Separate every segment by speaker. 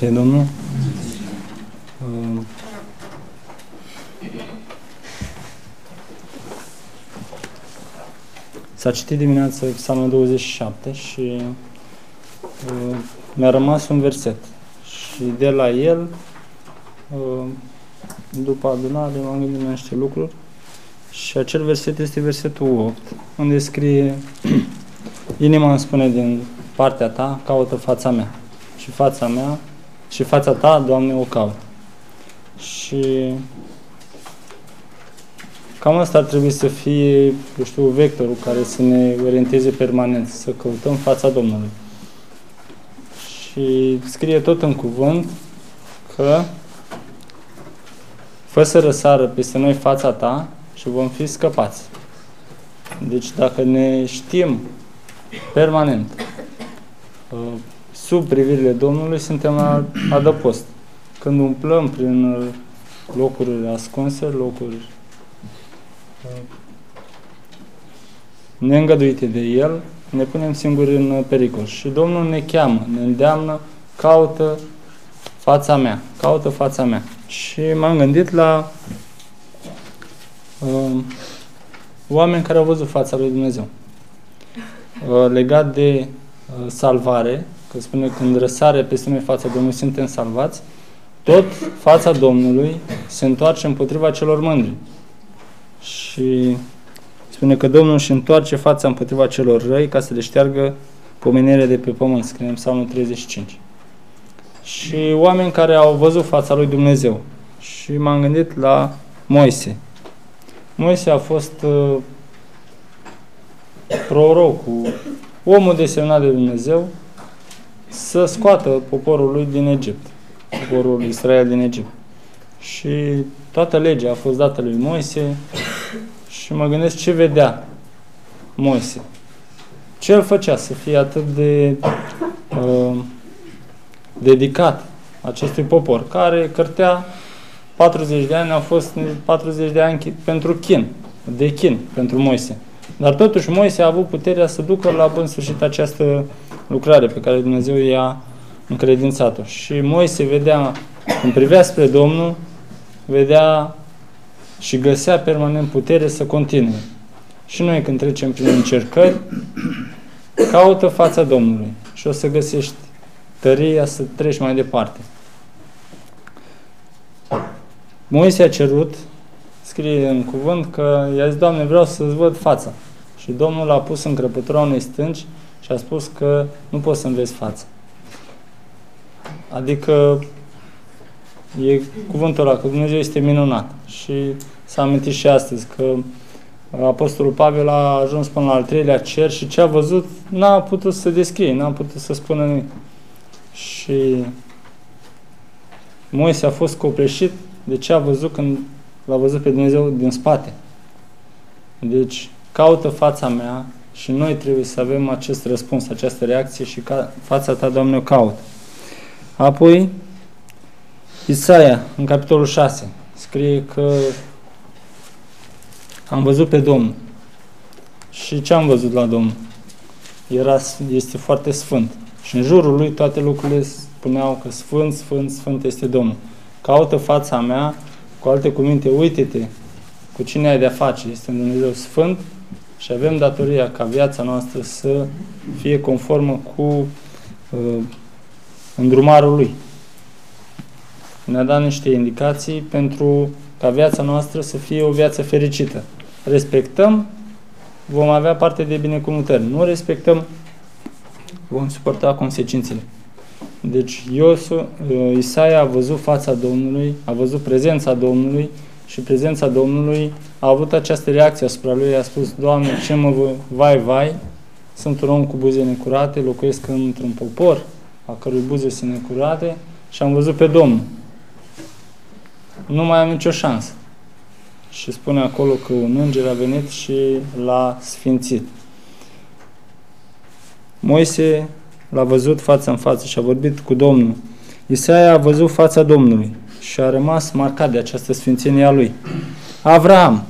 Speaker 1: Fie Domnul. Uh, S-a citit dimineața Psalmul 27 și uh, mi-a rămas un verset. Și de la el, uh, după adunare, m-am gândit la niște lucruri și acel verset este versetul 8, unde scrie Inima îmi spune din partea ta, caută fața mea. Și fața mea și fața ta, Doamne, o caut. Și cam asta ar trebui să fie, eu știu, vectorul care să ne orienteze permanent, să căutăm fața Domnului. Și scrie tot în cuvânt că fă să răsară peste noi fața ta și vom fi scăpați. Deci dacă ne știm permanent uh, sub privirile Domnului, suntem la adăpost. Când umplăm prin uh, locuri ascunse, locuri uh, neîngăduite de El, ne punem singuri în pericol. Și Domnul ne cheamă, ne îndeamnă, caută fața mea, caută fața mea. Și m-am gândit la uh, oameni care au văzut fața lui Dumnezeu. Uh, legat de uh, salvare, că spune când răsare peste noi fața Domnului suntem salvați, tot fața Domnului se întoarce împotriva celor mândri. Și spune că Domnul își întoarce fața împotriva celor răi ca să le șteargă pomenirea de pe pământ, scrie în Psalmul 35. Și oameni care au văzut fața lui Dumnezeu. Și m-am gândit la Moise. Moise a fost uh, prorocul, omul desemnat de Dumnezeu, să scoată poporul lui din Egipt, poporul Israel din Egipt. Și toată legea a fost dată lui Moise și mă gândesc ce vedea Moise. Ce îl făcea să fie atât de uh, dedicat acestui popor, care cărtea 40 de ani, au fost 40 de ani pentru chin, de chin pentru Moise. Dar totuși Moise a avut puterea să ducă la bun sfârșit această lucrare pe care Dumnezeu i-a încredințat-o. Și Moise vedea, când privea spre Domnul, vedea și găsea permanent putere să continue. Și noi când trecem prin încercări, caută fața Domnului și o să găsești tăria să treci mai departe. Moise a cerut, scrie în cuvânt, că i-a zis, Doamne, vreau să-ți văd fața. Și Domnul l-a pus în crăpătura unei stânci și a spus că nu poți să-mi vezi fața. Adică e cuvântul ăla, că Dumnezeu este minunat. Și s-a amintit și astăzi că Apostolul Pavel a ajuns până la al treilea cer și ce a văzut n-a putut să descrie, n-a putut să spună nimic. Și Moise a fost copleșit de ce a văzut când l-a văzut pe Dumnezeu din spate. Deci, caută fața mea și noi trebuie să avem acest răspuns, această reacție și ca fața ta, Doamne, o caut. Apoi, Isaia, în capitolul 6, scrie că am văzut pe Domnul. Și ce am văzut la Domnul? Era, este foarte sfânt. Și în jurul lui toate lucrurile spuneau că sfânt, sfânt, sfânt este Domnul. Caută fața mea, cu alte cuvinte, uite-te cu cine ai de-a face. Este un Dumnezeu sfânt și avem datoria ca viața noastră să fie conformă cu uh, îndrumarul Lui. Ne-a dat niște indicații pentru ca viața noastră să fie o viață fericită. Respectăm, vom avea parte de binecuvântări. Nu respectăm, vom suporta consecințele. Deci Iosu, uh, Isaia a văzut fața Domnului, a văzut prezența Domnului și prezența Domnului a avut această reacție asupra lui, a spus, Doamne, ce mă vai, vai, sunt un om cu buze necurate, locuiesc într-un popor a cărui buze sunt necurate și am văzut pe Domnul. Nu mai am nicio șansă. Și spune acolo că un înger a venit și l-a sfințit. Moise l-a văzut față în față și a vorbit cu Domnul. Isaia a văzut fața Domnului și a rămas marcat de această sfințenie a lui. Avram,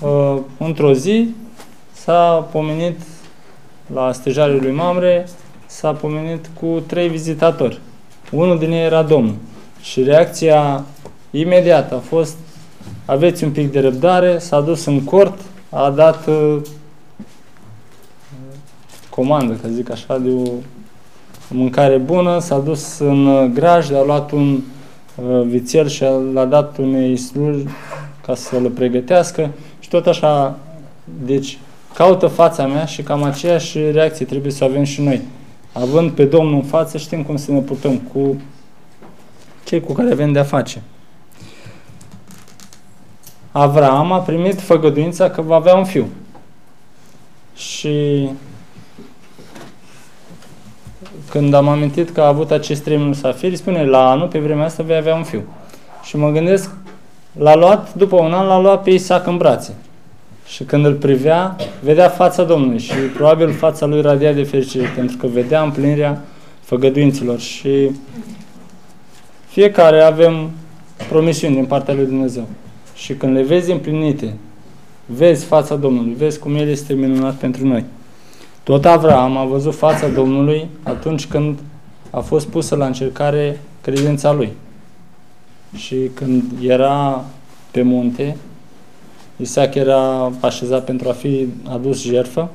Speaker 1: uh, într-o zi, s-a pomenit la stejarea lui Mamre, s-a pomenit cu trei vizitatori. unul din ei era Domnul. Și reacția imediată a fost aveți un pic de răbdare, s-a dus în cort, a dat uh, comandă, ca zic așa, de o mâncare bună, s-a dus în uh, graj, a luat un uh, vițel și l-a dat unei sluji ca să le pregătească și tot așa, deci caută fața mea și cam aceeași reacție trebuie să avem și noi. Având pe Domnul în față, știm cum să ne purtăm cu cei cu care avem de-a face. Avram a primit făgăduința că va avea un fiu. Și când am amintit că a avut acest trei musafiri, spune, la anul, pe vremea asta, vei avea un fiu. Și mă gândesc, l-a luat, după un an, l-a luat pe Isaac în brațe. Și când îl privea, vedea fața Domnului și probabil fața lui radia de fericire, pentru că vedea împlinirea făgăduinților. Și fiecare avem promisiuni din partea lui Dumnezeu. Și când le vezi împlinite, vezi fața Domnului, vezi cum El este minunat pentru noi. Tot Avram a văzut fața Domnului atunci când a fost pusă la încercare credința lui. Și când era pe munte, Isaac era așezat pentru a fi adus jertfă,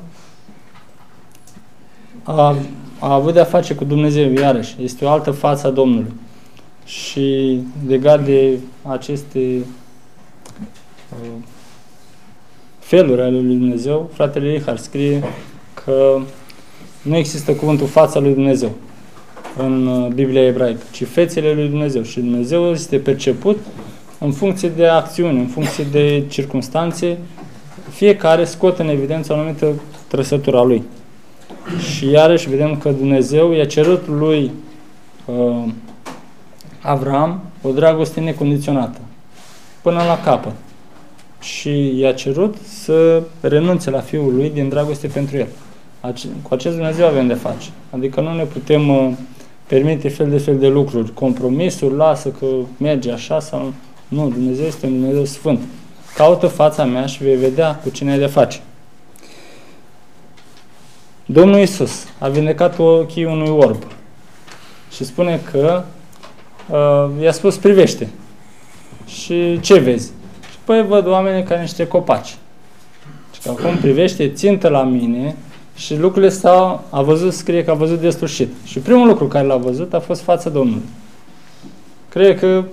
Speaker 1: a, a avut de-a face cu Dumnezeu, iarăși. Este o altă față a Domnului. Și legat de aceste uh, feluri ale lui Dumnezeu, fratele Richard scrie că nu există cuvântul fața lui Dumnezeu în uh, Biblia ebraică, ci fețele lui Dumnezeu. Și Dumnezeu este perceput în funcție de acțiuni, în funcție de circunstanțe, fiecare scot în evidență o anumită trăsătură a lui. Și iarăși vedem că Dumnezeu i-a cerut lui uh, Avram o dragoste necondiționată, până la capăt. Și i-a cerut să renunțe la fiul lui din dragoste pentru el. Cu acest Dumnezeu avem de face. Adică nu ne putem uh, permite fel de fel de lucruri, compromisuri, lasă că merge așa sau nu. Dumnezeu este un Dumnezeu sfânt. Caută fața mea și vei vedea cu cine ai de face. Domnul Isus a vindecat ochii unui orb și spune că uh, i-a spus privește. Și ce vezi? Și păi văd oameni ca niște copaci. Și că acum privește, țintă la mine și lucrurile s-au, a văzut, scrie că a văzut deslușit. Și primul lucru care l-a văzut a fost fața Domnului. Cred că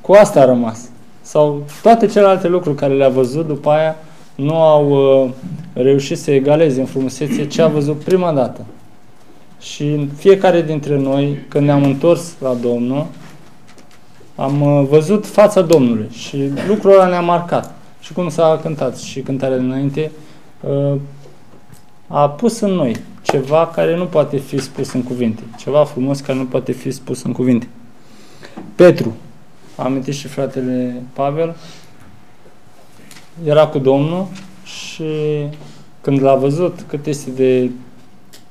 Speaker 1: cu asta a rămas. Sau toate celelalte lucruri care le-a văzut după aia nu au uh, reușit să egaleze în frumusețe ce a văzut prima dată. Și fiecare dintre noi, când ne-am întors la Domnul, am uh, văzut fața Domnului și lucrul ăla ne-a marcat. Și cum s-a cântat și cântarea dinainte, uh, a pus în noi ceva care nu poate fi spus în cuvinte. Ceva frumos care nu poate fi spus în cuvinte. Petru, a amintit și fratele Pavel, era cu Domnul și când l-a văzut cât este de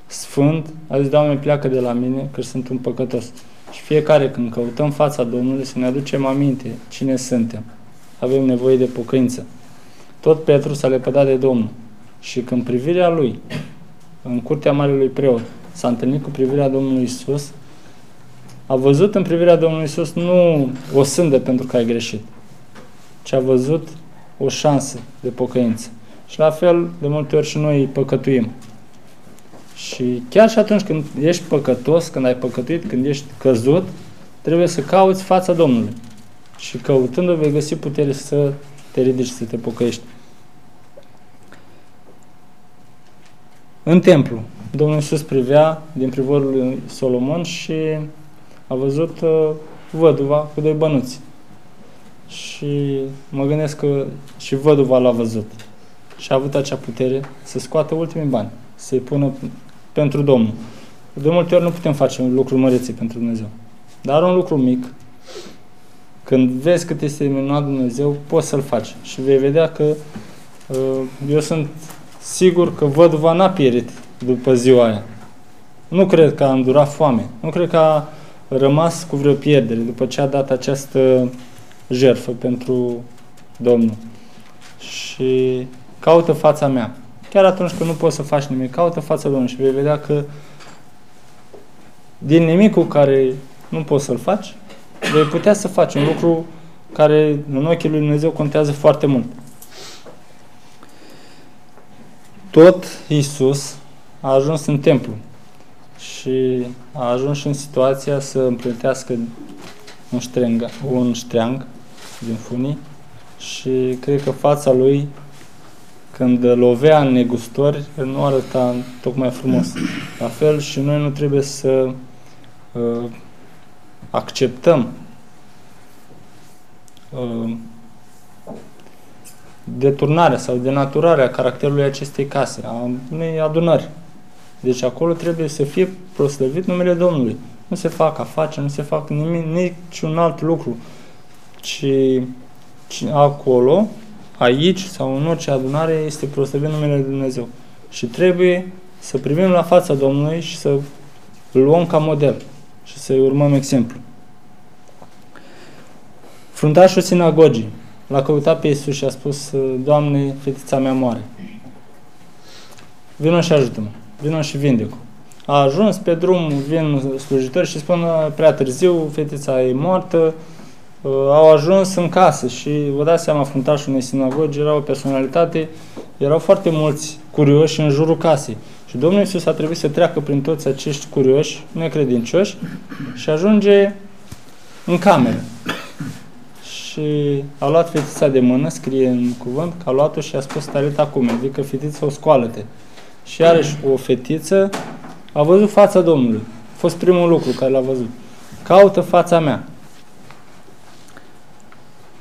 Speaker 1: sfânt, a zis, Doamne, pleacă de la mine, că sunt un păcătos. Și fiecare când căutăm fața Domnului să ne aducem aminte cine suntem. Avem nevoie de pocăință. Tot Petru s-a lepădat de Domnul. Și când privirea lui în curtea Marelui Preot s-a întâlnit cu privirea Domnului Isus, a văzut în privirea Domnului Isus nu o sândă pentru că ai greșit, ci a văzut o șansă de pocăință. Și la fel, de multe ori și noi păcătuim. Și chiar și atunci când ești păcătos, când ai păcătuit, când ești căzut, trebuie să cauți fața Domnului. Și căutându-o vei găsi putere să te ridici, să te pocăiești. În templu, Domnul Iisus privea din privorul lui Solomon și a văzut uh, văduva cu doi bănuți. Și mă gândesc că și văduva l-a văzut. Și a avut acea putere să scoată ultimii bani, să-i pună pentru Domnul. De multe ori nu putem face un lucru mărețe pentru Dumnezeu. Dar un lucru mic, când vezi cât este minunat Dumnezeu, poți să-l faci. Și vei vedea că uh, eu sunt sigur că văduva n-a pierit după ziua aia. Nu cred că a îndurat foame. Nu cred că a rămas cu vreo pierdere după ce a dat această jertfă pentru Domnul. Și caută fața mea. Chiar atunci când nu poți să faci nimic, caută fața Domnului și vei vedea că din nimicul care nu poți să-l faci, vei putea să faci un lucru care în ochii lui Dumnezeu contează foarte mult. Tot Isus a ajuns în templu și a ajuns și în situația să împletească un ștreang, un ștreang din funii și cred că fața lui când lovea în negustori, nu arăta tocmai frumos. La fel și noi nu trebuie să uh, acceptăm uh, deturnarea sau denaturarea caracterului acestei case, a unei adunări. Deci acolo trebuie să fie proslăvit numele Domnului. Nu se fac afaceri, nu se fac nimic, niciun alt lucru, ci, ci acolo, aici sau în orice adunare este proslăvit numele Dumnezeu. Și trebuie să privim la fața Domnului și să îl luăm ca model și să-i urmăm exemplu. Fruntașul sinagogii l-a căutat pe Iisus și a spus, Doamne, fetița mea moare. Vino și ajută-mă. Vino și vindec A ajuns pe drum, vin slujitori și spun, prea târziu, fetița e moartă, uh, au ajuns în casă și vă dați seama, fruntașul unei sinagogi era o personalitate, erau foarte mulți curioși în jurul casei. Și Domnul Iisus a trebuit să treacă prin toți acești curioși, necredincioși și ajunge în cameră. Și a luat fetița de mână, scrie în cuvânt, că a luat-o și a spus talit acum, adică fetița o scoală-te. Și iarăși o fetiță a văzut fața Domnului. A fost primul lucru care l-a văzut. Caută fața mea.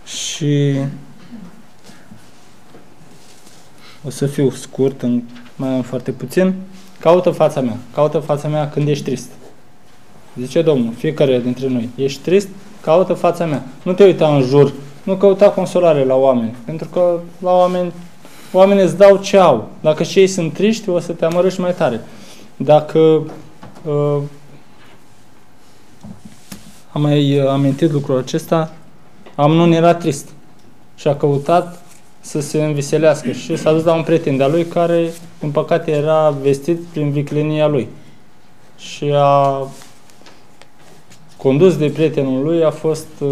Speaker 1: Și o să fiu scurt, în, mai am foarte puțin. Caută fața mea. Caută fața mea când ești trist. Zice Domnul, fiecare dintre noi, ești trist? Caută fața mea. Nu te uita în jur, nu căuta consolare la oameni, pentru că la oameni oamenii îți dau ce au. Dacă și ei sunt triști, o să te amărăși mai tare. Dacă uh, am mai uh, amintit lucrul acesta, Amnon era trist și a căutat să se înviselească și s-a dus la un prieten de-a lui care, în păcate, era vestit prin viclenia lui. Și a condus de prietenul lui, a fost, uh,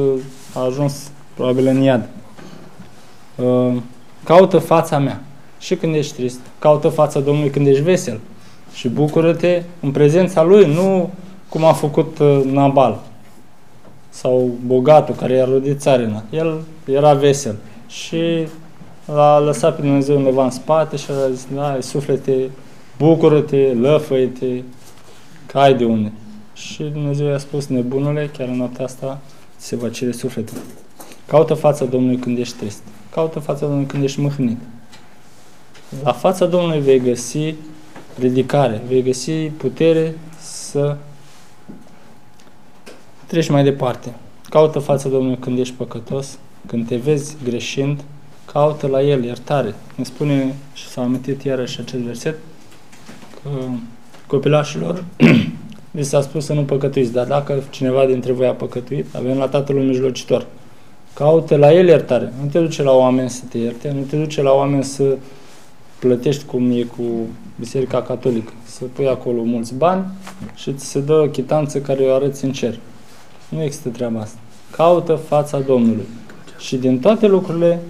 Speaker 1: a ajuns probabil în iad. Uh, caută fața mea. Și când ești trist, caută fața Domnului când ești vesel. Și bucură-te în prezența Lui, nu cum a făcut uh, Nabal sau bogatul care i-a rodit țarina. El era vesel și l-a lăsat pe Dumnezeu undeva în spate și a zis, da, suflete, bucură-te, lăfăie-te, că ai de unde. Și Dumnezeu i-a spus, nebunule, chiar în noaptea asta se va cere sufletul. Caută fața Domnului când ești trist. Caută fața Domnului când ești mâhnit. La fața Domnului vei găsi ridicare, vei găsi putere să treci mai departe. Caută fața Domnului când ești păcătos, când te vezi greșind, caută la El iertare. Ne spune și s-a amintit iarăși acest verset că copilașilor vi s-a spus să nu păcătuiți, dar dacă cineva dintre voi a păcătuit, avem la Tatăl Mijlocitor. Caută la El iertare. Nu te duce la oameni să te ierte, nu te duce la oameni să plătești cum e cu Biserica Catolică. Să pui acolo mulți bani și ți se dă o chitanță care o arăți în cer. Nu există treaba asta. Caută fața Domnului. Și din toate lucrurile,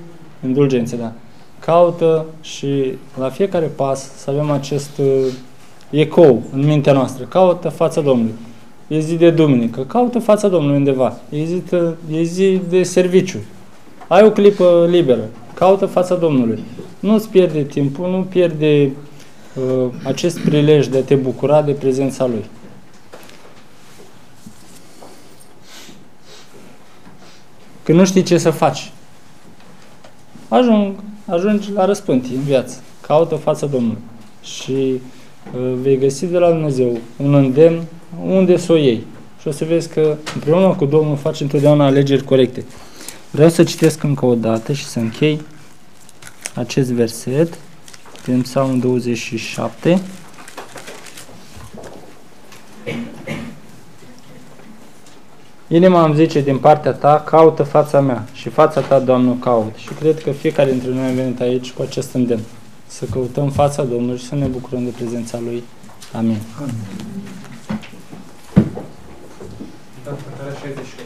Speaker 1: indulgențe, da, caută și la fiecare pas să avem acest uh, ecou în mintea noastră. Caută fața Domnului. E zi de duminică. Caută fața Domnului undeva. E zi de, e zi de serviciu. Ai o clipă liberă. Caută fața Domnului. Nu-ți pierde timpul, nu pierde uh, acest prilej de a te bucura de prezența Lui. Când nu știi ce să faci, ajung, ajungi la răspântii în viață. Caută fața Domnului. Și uh, vei găsi de la Dumnezeu un îndemn unde să o iei. Și o să vezi că împreună cu Domnul faci întotdeauna alegeri corecte. Vreau să citesc încă o dată și să închei acest verset din Psalmul 27. Inima îmi zice din partea ta, caută fața mea și fața ta, Doamne, caut. Și cred că fiecare dintre noi a venit aici cu acest îndemn. Să căutăm fața Domnului și să ne bucurăm de prezența Lui. Amin. Amin.
Speaker 2: citat cântarea 68.